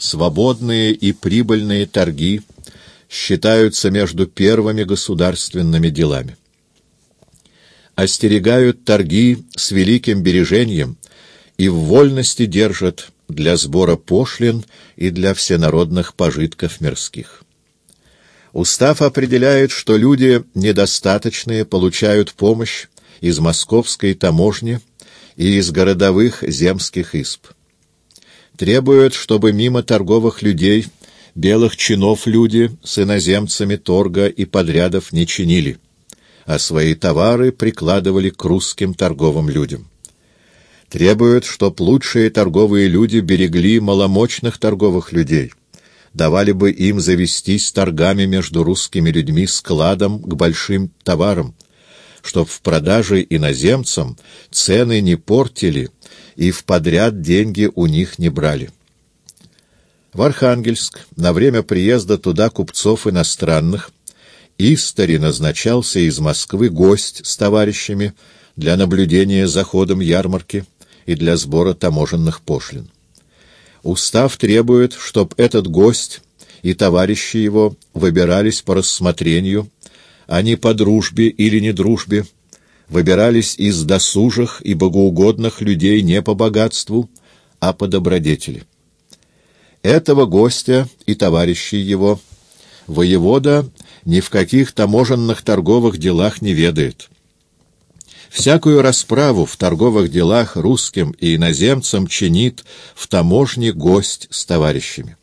свободные и прибыльные торги считаются между первыми государственными делами. Остерегают торги с великим бережением и в вольности держат для сбора пошлин и для всенародных пожитков мирских. Устав определяет, что люди недостаточные получают помощь из московской таможни и из городовых земских исп. Требует, чтобы мимо торговых людей белых чинов люди с иноземцами торга и подрядов не чинили, а свои товары прикладывали к русским торговым людям. Требует, чтоб лучшие торговые люди берегли маломощных торговых людей, давали бы им завестись торгами между русскими людьми складом к большим товарам, чтоб в продаже иноземцам цены не портили и в подряд деньги у них не брали. В Архангельск на время приезда туда купцов иностранных Истори назначался из Москвы гость с товарищами для наблюдения за ходом ярмарки и для сбора таможенных пошлин. Устав требует, чтоб этот гость и товарищи его выбирались по рассмотрению, а не по дружбе или недружбе, выбирались из досужих и богоугодных людей не по богатству, а по добродетели. Этого гостя и товарищей его воевода ни в каких таможенных торговых делах не ведает. Всякую расправу в торговых делах русским и иноземцам чинит в таможне гость с товарищами.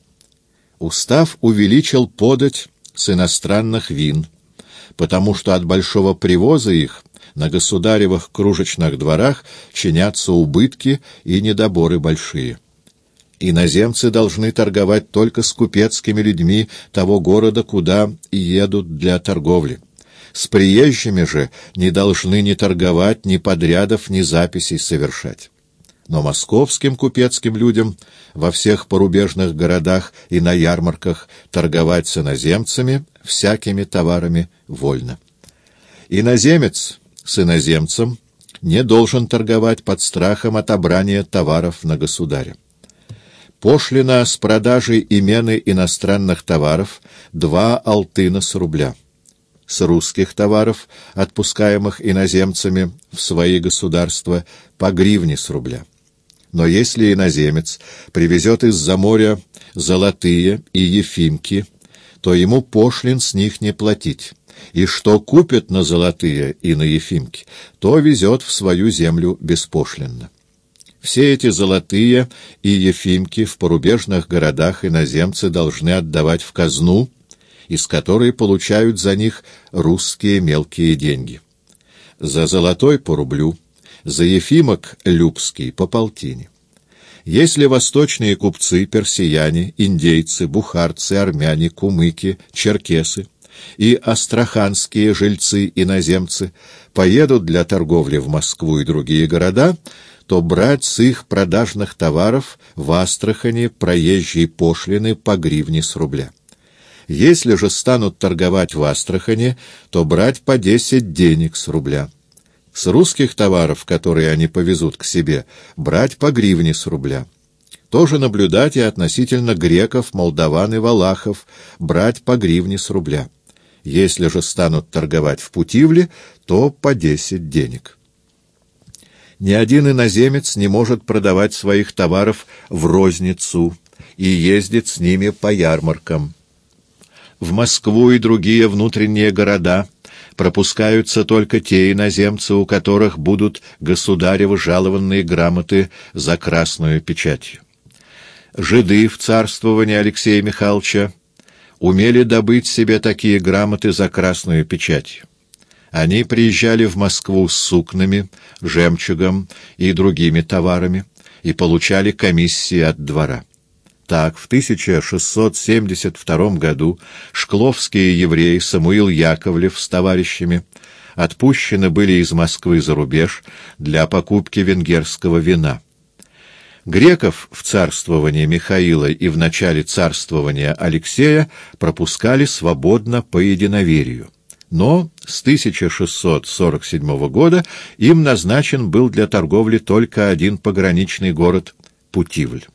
Устав увеличил подать с иностранных вин, потому что от большого привоза их на государевых кружечных дворах чинятся убытки и недоборы большие. Иноземцы должны торговать только с купецкими людьми того города, куда едут для торговли. С приезжими же не должны ни торговать, ни подрядов, ни записей совершать. Но московским купецким людям во всех порубежных городах и на ярмарках торговать с иноземцами всякими товарами вольно. Иноземец с иноземцем не должен торговать под страхом отобрания товаров на государя. Пошлина с продажей имены иностранных товаров — два алтына с рубля. С русских товаров, отпускаемых иноземцами в свои государства, по гривне с рубля. Но если иноземец привезет из-за моря золотые и ефимки, то ему пошлин с них не платить, и что купит на золотые и на ефимки, то везет в свою землю беспошлинно. Все эти золотые и ефимки в порубежных городах иноземцы должны отдавать в казну, из которой получают за них русские мелкие деньги. За золотой по рублю, за ефимок любский по полтине. Если восточные купцы, персияне, индейцы, бухарцы, армяне, кумыки, черкесы и астраханские жильцы-иноземцы поедут для торговли в Москву и другие города, то брать с их продажных товаров в Астрахани проезжие пошлины по гривне с рубля. Если же станут торговать в Астрахани, то брать по десять денег с рубля. С русских товаров, которые они повезут к себе, брать по гривне с рубля. Тоже наблюдать и относительно греков, молдаван и валахов, брать по гривне с рубля. Если же станут торговать в Путивле, то по десять денег ни один иноземец не может продавать своих товаров в розницу и ездит с ними по ярмаркам. В Москву и другие внутренние города пропускаются только те иноземцы, у которых будут государевы жалованные грамоты за красную печатью. Жиды в царствовании Алексея Михайловича умели добыть себе такие грамоты за красную печатью. Они приезжали в Москву с сукнами, жемчугом и другими товарами и получали комиссии от двора. Так, в 1672 году шкловские евреи Самуил Яковлев с товарищами отпущены были из Москвы за рубеж для покупки венгерского вина. Греков в царствовании Михаила и в начале царствования Алексея пропускали свободно по единоверию но с 1647 года им назначен был для торговли только один пограничный город — Путивль.